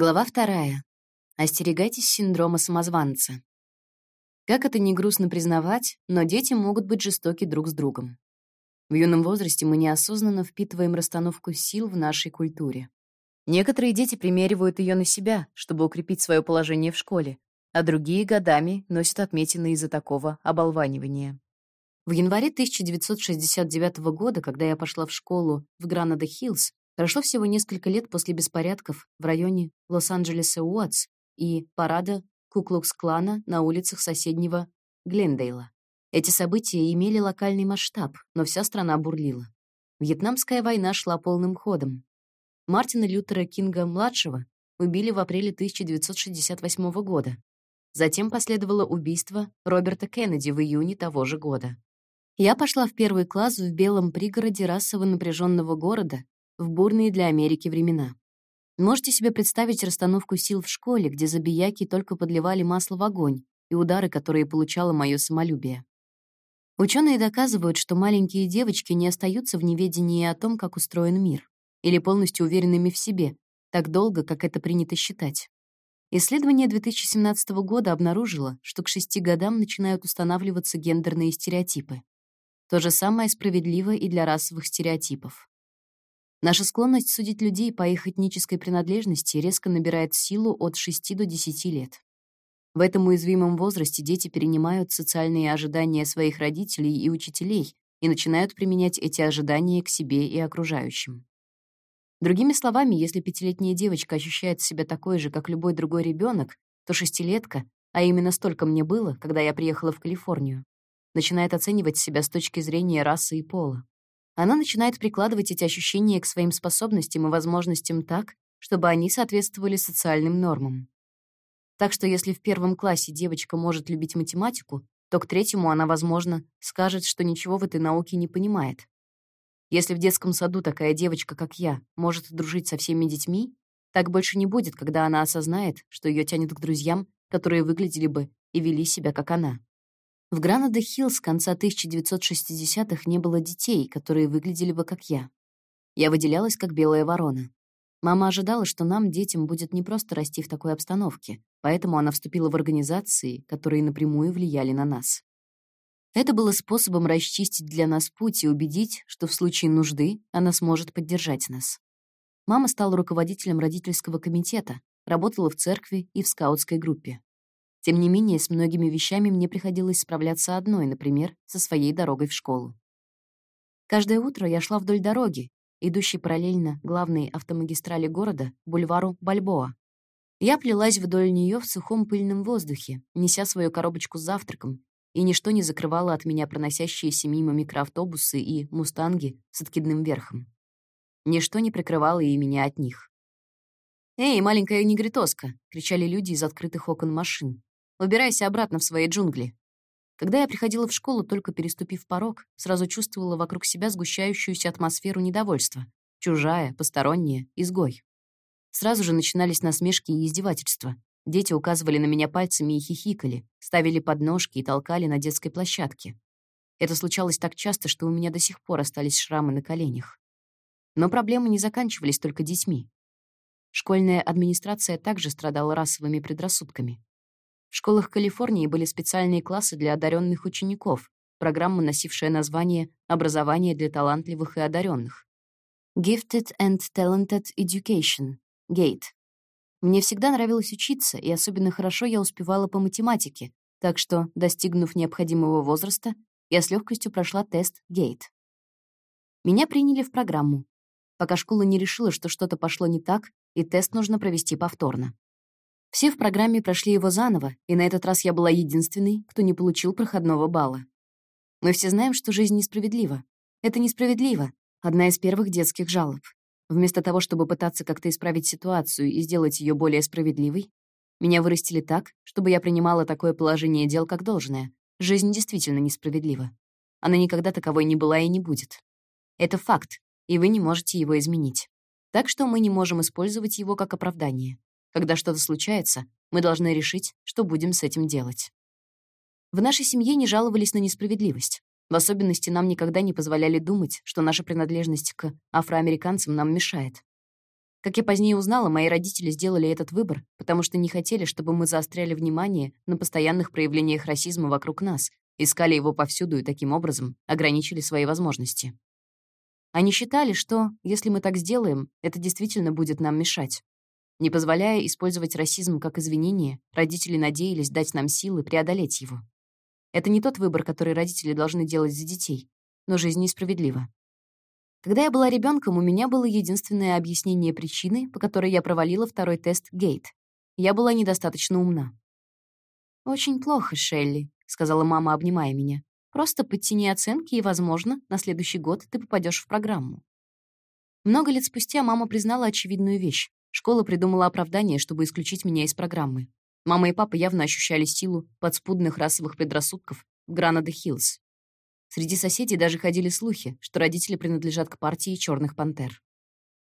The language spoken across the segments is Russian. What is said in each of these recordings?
Глава вторая. Остерегайтесь синдрома самозванца. Как это не грустно признавать, но дети могут быть жестоки друг с другом. В юном возрасте мы неосознанно впитываем расстановку сил в нашей культуре. Некоторые дети примеривают ее на себя, чтобы укрепить свое положение в школе, а другие годами носят отметины из-за такого оболванивания. В январе 1969 года, когда я пошла в школу в Гранада-Хиллз, Прошло всего несколько лет после беспорядков в районе Лос-Анджелеса Уотс и парада Куклукс-клана на улицах соседнего Глендейла. Эти события имели локальный масштаб, но вся страна бурлила. Вьетнамская война шла полным ходом. Мартина Лютера Кинга-младшего убили в апреле 1968 года. Затем последовало убийство Роберта Кеннеди в июне того же года. Я пошла в первый класс в белом пригороде расово напряженного города, в бурные для Америки времена. Можете себе представить расстановку сил в школе, где забияки только подливали масло в огонь, и удары, которые получало мое самолюбие. Ученые доказывают, что маленькие девочки не остаются в неведении о том, как устроен мир, или полностью уверенными в себе, так долго, как это принято считать. Исследование 2017 года обнаружило, что к шести годам начинают устанавливаться гендерные стереотипы. То же самое справедливо и для расовых стереотипов. Наша склонность судить людей по их этнической принадлежности резко набирает силу от 6 до 10 лет. В этом уязвимом возрасте дети перенимают социальные ожидания своих родителей и учителей и начинают применять эти ожидания к себе и окружающим. Другими словами, если пятилетняя девочка ощущает себя такой же, как любой другой ребенок, то шестилетка, а именно столько мне было, когда я приехала в Калифорнию, начинает оценивать себя с точки зрения расы и пола. Она начинает прикладывать эти ощущения к своим способностям и возможностям так, чтобы они соответствовали социальным нормам. Так что если в первом классе девочка может любить математику, то к третьему она, возможно, скажет, что ничего в этой науке не понимает. Если в детском саду такая девочка, как я, может дружить со всеми детьми, так больше не будет, когда она осознает, что ее тянет к друзьям, которые выглядели бы и вели себя, как она. В Гранада-Хилл с конца 1960-х не было детей, которые выглядели бы как я. Я выделялась как белая ворона. Мама ожидала, что нам, детям, будет непросто расти в такой обстановке, поэтому она вступила в организации, которые напрямую влияли на нас. Это было способом расчистить для нас путь и убедить, что в случае нужды она сможет поддержать нас. Мама стала руководителем родительского комитета, работала в церкви и в скаутской группе. Тем не менее, с многими вещами мне приходилось справляться одной, например, со своей дорогой в школу. Каждое утро я шла вдоль дороги, идущей параллельно главной автомагистрали города, бульвару Бальбоа. Я плелась вдоль нее в сухом пыльном воздухе, неся свою коробочку с завтраком, и ничто не закрывало от меня проносящиеся мимо микроавтобусы и мустанги с откидным верхом. Ничто не прикрывало и меня от них. «Эй, маленькая негритоска!» — кричали люди из открытых окон машин. Убирайся обратно в свои джунгли. Когда я приходила в школу, только переступив порог, сразу чувствовала вокруг себя сгущающуюся атмосферу недовольства. Чужая, посторонняя, изгой. Сразу же начинались насмешки и издевательства. Дети указывали на меня пальцами и хихикали, ставили подножки и толкали на детской площадке. Это случалось так часто, что у меня до сих пор остались шрамы на коленях. Но проблемы не заканчивались только детьми. Школьная администрация также страдала расовыми предрассудками. В школах Калифорнии были специальные классы для одаренных учеников, программа, носившая название «Образование для талантливых и одаренных». Gifted and Talented Education, GATE. Мне всегда нравилось учиться, и особенно хорошо я успевала по математике, так что, достигнув необходимого возраста, я с легкостью прошла тест GATE. Меня приняли в программу, пока школа не решила, что что-то пошло не так, и тест нужно провести повторно. Все в программе прошли его заново, и на этот раз я была единственной, кто не получил проходного балла. Мы все знаем, что жизнь несправедлива. Это несправедливо. Одна из первых детских жалоб. Вместо того, чтобы пытаться как-то исправить ситуацию и сделать ее более справедливой, меня вырастили так, чтобы я принимала такое положение дел как должное. Жизнь действительно несправедлива. Она никогда таковой не была и не будет. Это факт, и вы не можете его изменить. Так что мы не можем использовать его как оправдание. Когда что-то случается, мы должны решить, что будем с этим делать. В нашей семье не жаловались на несправедливость. В особенности нам никогда не позволяли думать, что наша принадлежность к афроамериканцам нам мешает. Как я позднее узнала, мои родители сделали этот выбор, потому что не хотели, чтобы мы заостряли внимание на постоянных проявлениях расизма вокруг нас, искали его повсюду и таким образом ограничили свои возможности. Они считали, что, если мы так сделаем, это действительно будет нам мешать. Не позволяя использовать расизм как извинение, родители надеялись дать нам силы преодолеть его. Это не тот выбор, который родители должны делать за детей, но жизнь несправедлива. Когда я была ребенком, у меня было единственное объяснение причины, по которой я провалила второй тест Гейт. Я была недостаточно умна. «Очень плохо, Шелли», — сказала мама, обнимая меня. «Просто подтяни оценки, и, возможно, на следующий год ты попадешь в программу». Много лет спустя мама признала очевидную вещь. Школа придумала оправдание, чтобы исключить меня из программы. Мама и папа явно ощущали силу подспудных расовых предрассудков в Гранада-Хиллз. Среди соседей даже ходили слухи, что родители принадлежат к партии черных пантер.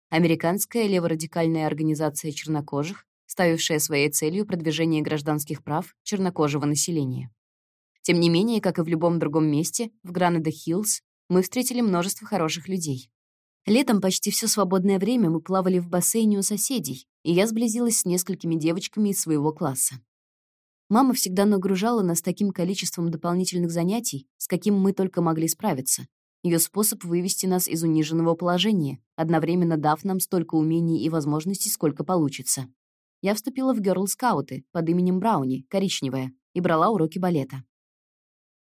Американская леворадикальная организация чернокожих, ставившая своей целью продвижение гражданских прав чернокожего населения. Тем не менее, как и в любом другом месте, в Гранада-Хиллз мы встретили множество хороших людей. Летом почти все свободное время мы плавали в бассейне у соседей, и я сблизилась с несколькими девочками из своего класса. Мама всегда нагружала нас таким количеством дополнительных занятий, с каким мы только могли справиться. Ее способ вывести нас из униженного положения, одновременно дав нам столько умений и возможностей, сколько получится. Я вступила в гёрл-скауты под именем Брауни, коричневая, и брала уроки балета.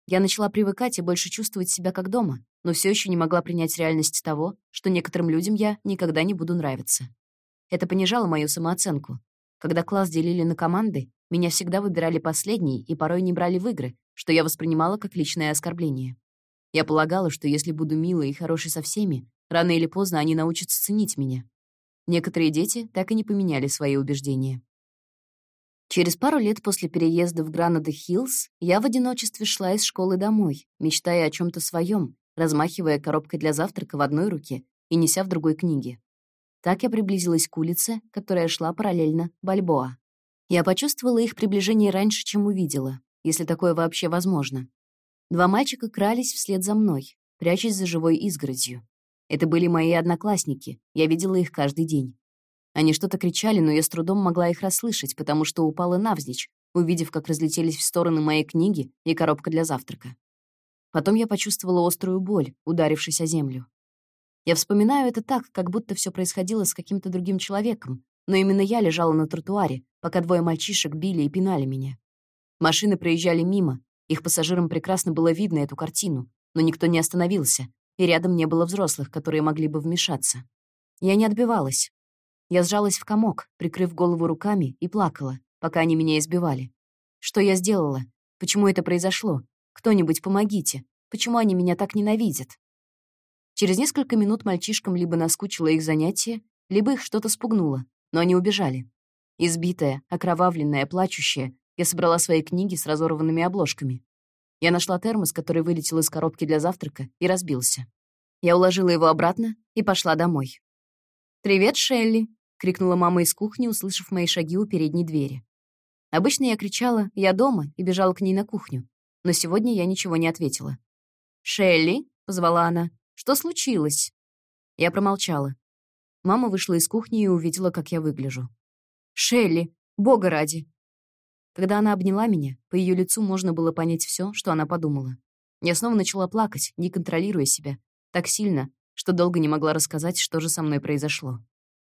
Я начала привыкать и больше чувствовать себя как дома, но все еще не могла принять реальность того, что некоторым людям я никогда не буду нравиться. Это понижало мою самооценку. Когда класс делили на команды, меня всегда выбирали последней и порой не брали в игры, что я воспринимала как личное оскорбление. Я полагала, что если буду милой и хорошей со всеми, рано или поздно они научатся ценить меня. Некоторые дети так и не поменяли свои убеждения. Через пару лет после переезда в Гранада-Хиллз я в одиночестве шла из школы домой, мечтая о чем то своем, размахивая коробкой для завтрака в одной руке и неся в другой книге. Так я приблизилась к улице, которая шла параллельно Бальбоа. Я почувствовала их приближение раньше, чем увидела, если такое вообще возможно. Два мальчика крались вслед за мной, прячась за живой изгородью. Это были мои одноклассники, я видела их каждый день. Они что-то кричали, но я с трудом могла их расслышать, потому что упала навзничь, увидев, как разлетелись в стороны мои книги и коробка для завтрака. Потом я почувствовала острую боль, ударившись о землю. Я вспоминаю это так, как будто все происходило с каким-то другим человеком, но именно я лежала на тротуаре, пока двое мальчишек били и пинали меня. Машины проезжали мимо, их пассажирам прекрасно было видно эту картину, но никто не остановился, и рядом не было взрослых, которые могли бы вмешаться. Я не отбивалась, я сжалась в комок, прикрыв голову руками, и плакала, пока они меня избивали. Что я сделала? Почему это произошло? Кто-нибудь помогите. Почему они меня так ненавидят? Через несколько минут мальчишкам либо наскучило их занятие, либо их что-то спугнуло, но они убежали. Избитая, окровавленная, плачущая, я собрала свои книги с разорванными обложками. Я нашла термос, который вылетел из коробки для завтрака, и разбился. Я уложила его обратно и пошла домой. «Привет, Шелли!» — крикнула мама из кухни, услышав мои шаги у передней двери. Обычно я кричала «Я дома» и бежала к ней на кухню, но сегодня я ничего не ответила. «Шелли?» — позвала она. «Что случилось?» Я промолчала. Мама вышла из кухни и увидела, как я выгляжу. «Шелли! Бога ради!» Когда она обняла меня, по ее лицу можно было понять все, что она подумала. Я снова начала плакать, не контролируя себя, так сильно, что долго не могла рассказать, что же со мной произошло.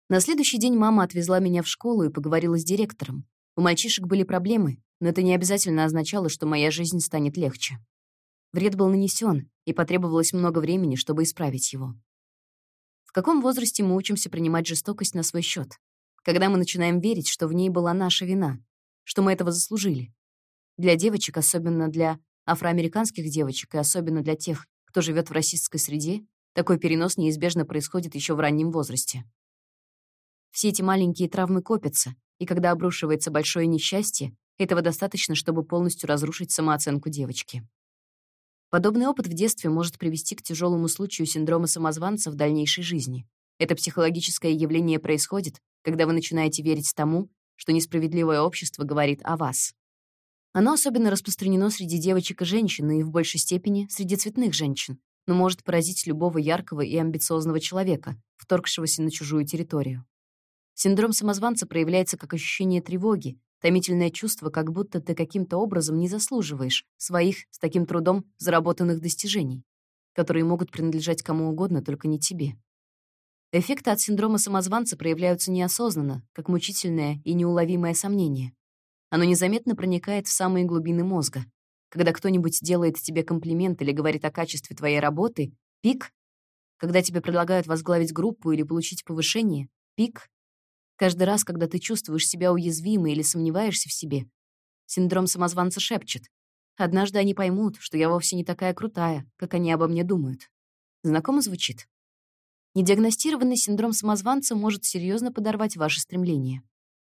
На следующий день мама отвезла меня в школу и поговорила с директором. У мальчишек были проблемы, но это не обязательно означало, что моя жизнь станет легче. Вред был нанесен, и потребовалось много времени, чтобы исправить его. В каком возрасте мы учимся принимать жестокость на свой счет? Когда мы начинаем верить, что в ней была наша вина, что мы этого заслужили. Для девочек, особенно для афроамериканских девочек и особенно для тех, кто живет в расистской среде, такой перенос неизбежно происходит еще в раннем возрасте. Все эти маленькие травмы копятся, и когда обрушивается большое несчастье, этого достаточно, чтобы полностью разрушить самооценку девочки. Подобный опыт в детстве может привести к тяжелому случаю синдрома самозванца в дальнейшей жизни. Это психологическое явление происходит, когда вы начинаете верить тому, что несправедливое общество говорит о вас. Оно особенно распространено среди девочек и женщин, и в большей степени среди цветных женщин, но может поразить любого яркого и амбициозного человека, вторгшегося на чужую территорию. Синдром самозванца проявляется как ощущение тревоги, томительное чувство, как будто ты каким-то образом не заслуживаешь своих с таким трудом заработанных достижений, которые могут принадлежать кому угодно, только не тебе. Эффекты от синдрома самозванца проявляются неосознанно, как мучительное и неуловимое сомнение. Оно незаметно проникает в самые глубины мозга. Когда кто-нибудь делает тебе комплимент или говорит о качестве твоей работы — пик. Когда тебе предлагают возглавить группу или получить повышение — пик. Каждый раз, когда ты чувствуешь себя уязвимой или сомневаешься в себе, синдром самозванца шепчет. Однажды они поймут, что я вовсе не такая крутая, как они обо мне думают. Знакомо звучит? Недиагностированный синдром самозванца может серьезно подорвать ваши стремления.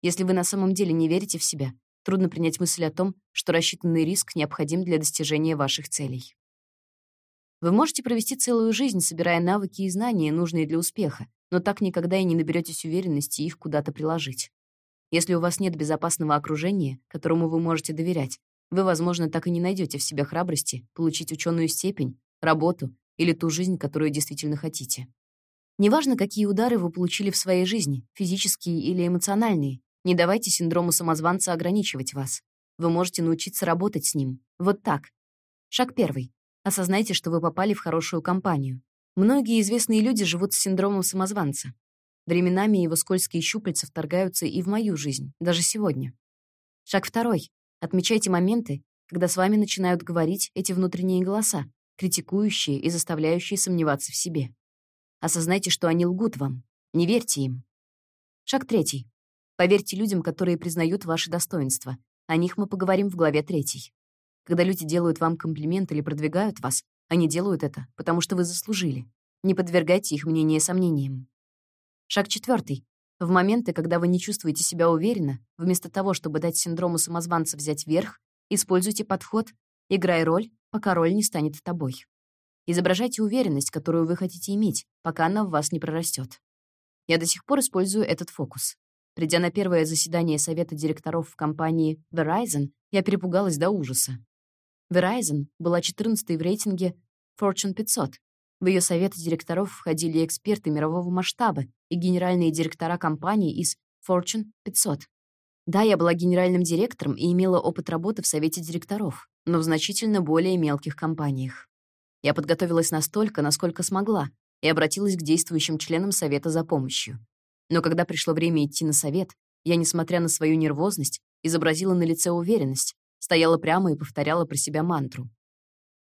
Если вы на самом деле не верите в себя, трудно принять мысль о том, что рассчитанный риск необходим для достижения ваших целей. Вы можете провести целую жизнь, собирая навыки и знания, нужные для успеха, но так никогда и не наберетесь уверенности их куда-то приложить. Если у вас нет безопасного окружения, которому вы можете доверять, вы, возможно, так и не найдете в себе храбрости получить ученую степень, работу или ту жизнь, которую действительно хотите. Неважно, какие удары вы получили в своей жизни, физические или эмоциональные, не давайте синдрому самозванца ограничивать вас. Вы можете научиться работать с ним. Вот так. Шаг первый. Осознайте, что вы попали в хорошую компанию. Многие известные люди живут с синдромом самозванца. Временами его скользкие щупальца вторгаются и в мою жизнь, даже сегодня. Шаг второй. Отмечайте моменты, когда с вами начинают говорить эти внутренние голоса, критикующие и заставляющие сомневаться в себе. Осознайте, что они лгут вам. Не верьте им. Шаг третий. Поверьте людям, которые признают ваши достоинства. О них мы поговорим в главе третьей. Когда люди делают вам комплимент или продвигают вас, они делают это, потому что вы заслужили. Не подвергайте их мнение сомнениям. Шаг четвертый. В моменты, когда вы не чувствуете себя уверенно, вместо того, чтобы дать синдрому самозванца взять верх, используйте подход «играй роль, пока роль не станет тобой». Изображайте уверенность, которую вы хотите иметь, пока она в вас не прорастет. Я до сих пор использую этот фокус. Придя на первое заседание совета директоров в компании Verizon, я перепугалась до ужаса. Verizon была 14-й в рейтинге Fortune 500. В ее совет директоров входили эксперты мирового масштаба и генеральные директора компаний из Fortune 500. Да, я была генеральным директором и имела опыт работы в совете директоров, но в значительно более мелких компаниях. Я подготовилась настолько, насколько смогла, и обратилась к действующим членам совета за помощью. Но когда пришло время идти на совет, я, несмотря на свою нервозность, изобразила на лице уверенность, стояла прямо и повторяла про себя мантру.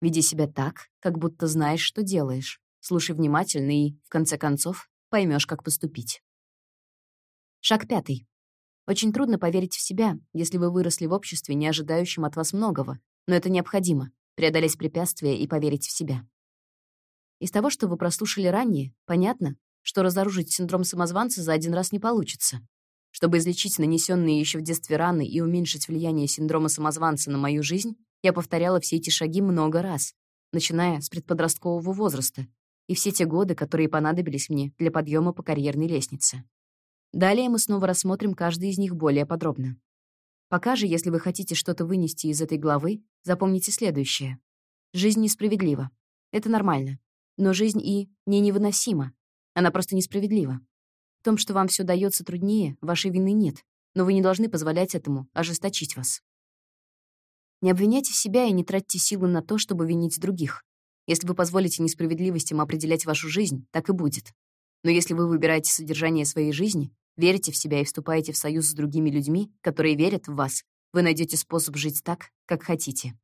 Веди себя так, как будто знаешь, что делаешь. Слушай внимательно и, в конце концов, поймешь, как поступить. Шаг пятый. Очень трудно поверить в себя, если вы выросли в обществе, не ожидающем от вас многого, но это необходимо преодолеть препятствия и поверить в себя. Из того, что вы прослушали ранее, понятно, что разоружить синдром самозванца за один раз не получится. Чтобы излечить нанесенные еще в детстве раны и уменьшить влияние синдрома самозванца на мою жизнь, я повторяла все эти шаги много раз, начиная с предподросткового возраста и все те годы, которые понадобились мне для подъема по карьерной лестнице. Далее мы снова рассмотрим каждый из них более подробно. Пока же, если вы хотите что-то вынести из этой главы, запомните следующее. Жизнь несправедлива. Это нормально. Но жизнь и не невыносима. Она просто несправедлива. В том, что вам все дается труднее, вашей вины нет, но вы не должны позволять этому ожесточить вас. Не обвиняйте себя и не тратьте силы на то, чтобы винить других. Если вы позволите несправедливостям определять вашу жизнь, так и будет. Но если вы выбираете содержание своей жизни, верите в себя и вступаете в союз с другими людьми, которые верят в вас, вы найдете способ жить так, как хотите.